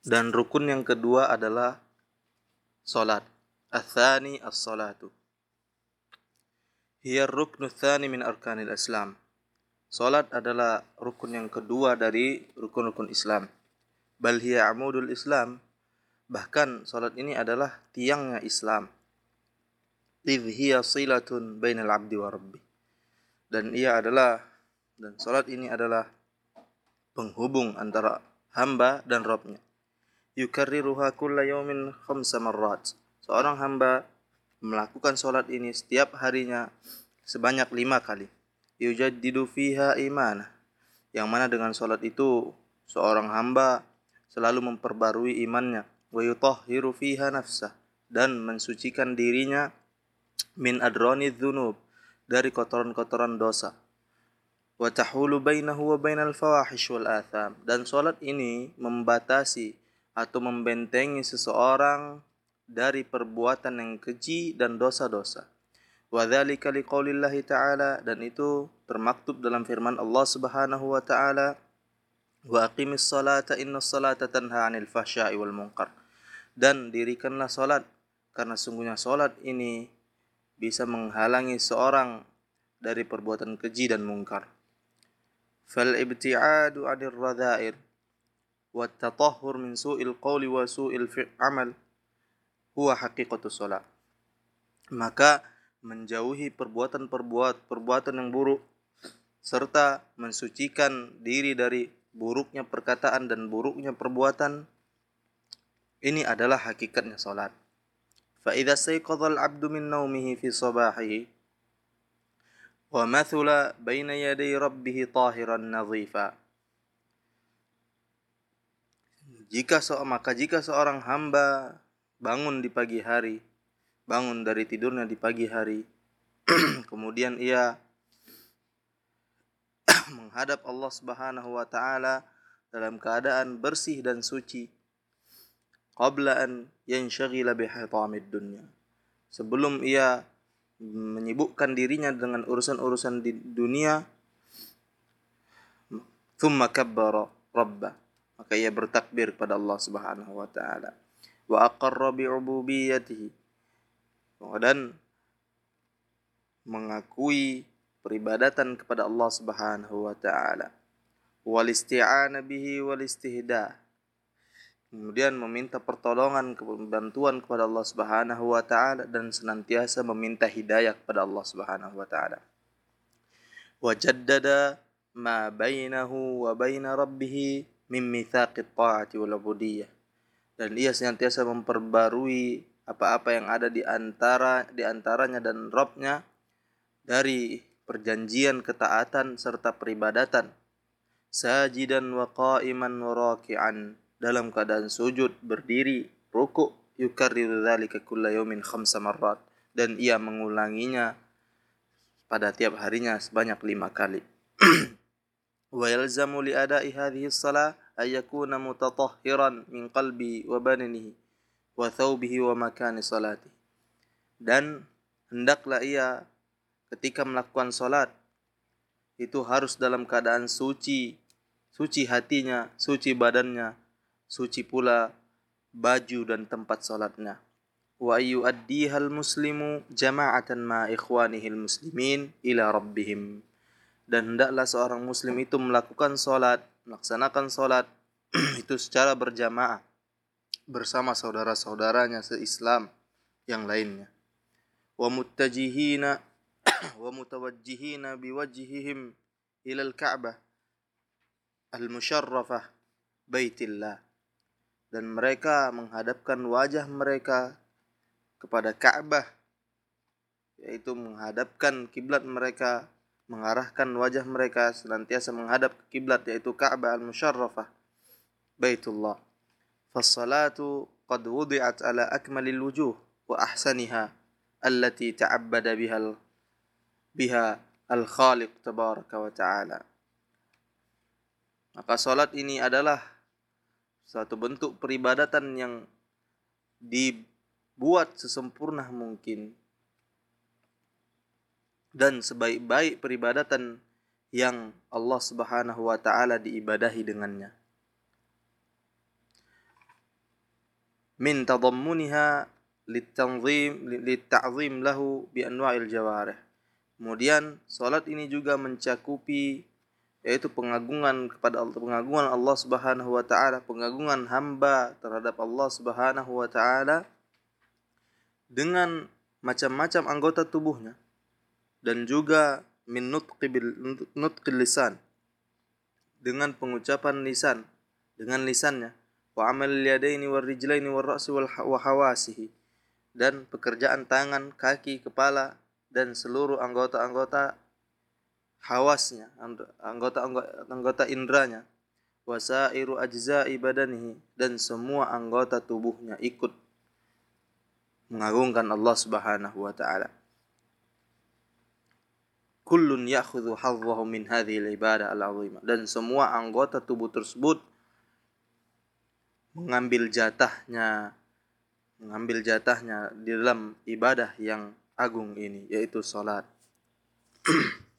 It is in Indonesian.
Dan rukun yang kedua adalah salat. Athani as-salatu. Hiya ruknu thani min arkanil Islam. Salat adalah rukun yang kedua dari rukun-rukun Islam. Bal hiya amudul Islam. Bahkan salat ini adalah tiangnya Islam. Idh hiya silatun bainal abdi wa rabbi. Dan ia adalah dan salat ini adalah penghubung antara hamba dan Robnya yukarriruha kulla yawmin khamsa marrat. Seorang hamba melakukan sholat ini setiap harinya sebanyak lima kali. Yujaddidu fiha imanah. Yang mana dengan sholat itu seorang hamba selalu memperbarui imannya. Wa yutahhiru fiha nafsah. Dan mensucikan dirinya min adroni dhunub. Dari kotoran-kotoran dosa. Wa tahulu bainahu wa bainal fawahish wal atham. Dan sholat ini membatasi atau membentengi seseorang dari perbuatan yang keji dan dosa-dosa. Wadzalika liqaulillahi ta'ala dan itu termaktub dalam firman Allah Subhanahu wa taala wa aqimis salata innas salata tanha 'anil fahsya'i wal munkar. Dan dirikanlah salat karena sungguhnya salat ini bisa menghalangi seorang dari perbuatan keji dan mungkar. Fal ibti'adu 'anil radha'ir والتطهر من سوء القول وسوء العمل هو حقيقة الصلاة maka menjauhi perbuatan-perbuatan perbuatan yang buruk serta mensucikan diri dari buruknya perkataan dan buruknya perbuatan ini adalah hakikatnya salat fa idza sayqadha al-'abdu min nawmihi fi sabahihi wa mathula baina yaday rabbih tahiran nadhifa jika so, maka jika seorang hamba bangun di pagi hari, bangun dari tidurnya di pagi hari, kemudian ia menghadap Allah Subhanahu wa taala dalam keadaan bersih dan suci qabla an yanshaghila bihatamid dunya. Sebelum ia menyibukkan dirinya dengan urusan-urusan di dunia thumma kabbara rabbah maka ia bertakbir kepada Allah Subhanahu wa taala. Wa aqarra bi ububiyyatihi dan mengakui peribadatan kepada Allah Subhanahu wa taala. Wal isti'ana bihi wal istihda kemudian meminta pertolongan bantuan kepada Allah Subhanahu wa taala dan senantiasa meminta hidayah kepada Allah Subhanahu wa taala. Wa jaddada ma bainahu wa baina rabbih min mithaqit ta'ati wal ubudiyah. Dan ia senantiasa memperbarui apa-apa yang ada di antara di antaranya dan Robnya dari perjanjian ketaatan serta peribadatan. Sajidan wa qa'iman wa raki'an. Dalam keadaan sujud berdiri rukuk yukarriru dzalika kulla yawmin khamsa marrat. Dan ia mengulanginya pada tiap harinya sebanyak lima kali ويلزم لأداء هذه الصلاة أن يكون متطهرا من قلبه وبدنه وثوبه ومكان صلاته dan hendaklah ia ketika melakukan salat itu harus dalam keadaan suci suci hatinya suci badannya suci pula baju dan tempat salatnya wa yu'addihal muslimu jama'atan ma ikhwanihil muslimin ila rabbihim dan hendaklah seorang muslim itu melakukan sholat, melaksanakan sholat itu secara berjamaah bersama saudara-saudaranya seislam yang lainnya. Wa muttajihina wa mutawajjihina biwajhihim ila al-Ka'bah al-musharrafah baitillah dan mereka menghadapkan wajah mereka kepada Ka'bah yaitu menghadapkan kiblat mereka mengarahkan wajah mereka senantiasa menghadap ke kiblat yaitu Ka'bah al-Musharrafah Baitullah. Fassalatu qad wudi'at ala akmalil wujuh wa ahsaniha allati ta'abbada biha biha al-Khaliq tabaraka wa ta'ala. Maka salat ini adalah satu bentuk peribadatan yang dibuat sesempurna mungkin dan sebaik-baik peribadatan yang Allah Subhanahu wa taala diibadahi dengannya. min tadammuniha litanzim litta'zim lahu bi anwa'il jawarih. Kemudian salat ini juga mencakupi yaitu pengagungan kepada Allah pengagungan Allah Subhanahu wa taala, pengagungan hamba terhadap Allah Subhanahu wa taala dengan macam-macam anggota tubuhnya dan juga min nutqil lisan. Dengan pengucapan lisan dengan lisannya. Wa amal yadaini war rijlaini war ra'si wal hawasihi. Dan pekerjaan tangan, kaki, kepala dan seluruh anggota-anggota hawasnya, anggota-anggota indranya, wasairu ajza'i badanihi. Dan semua anggota tubuhnya ikut mengagungkan Allah Subhanahu wa taala. Kullun ya'khudhu hadhahu min hadhihi al-ibadah al-'azimah dan semua anggota tubuh tersebut mengambil jatahnya mengambil jatahnya di dalam ibadah yang agung ini yaitu salat.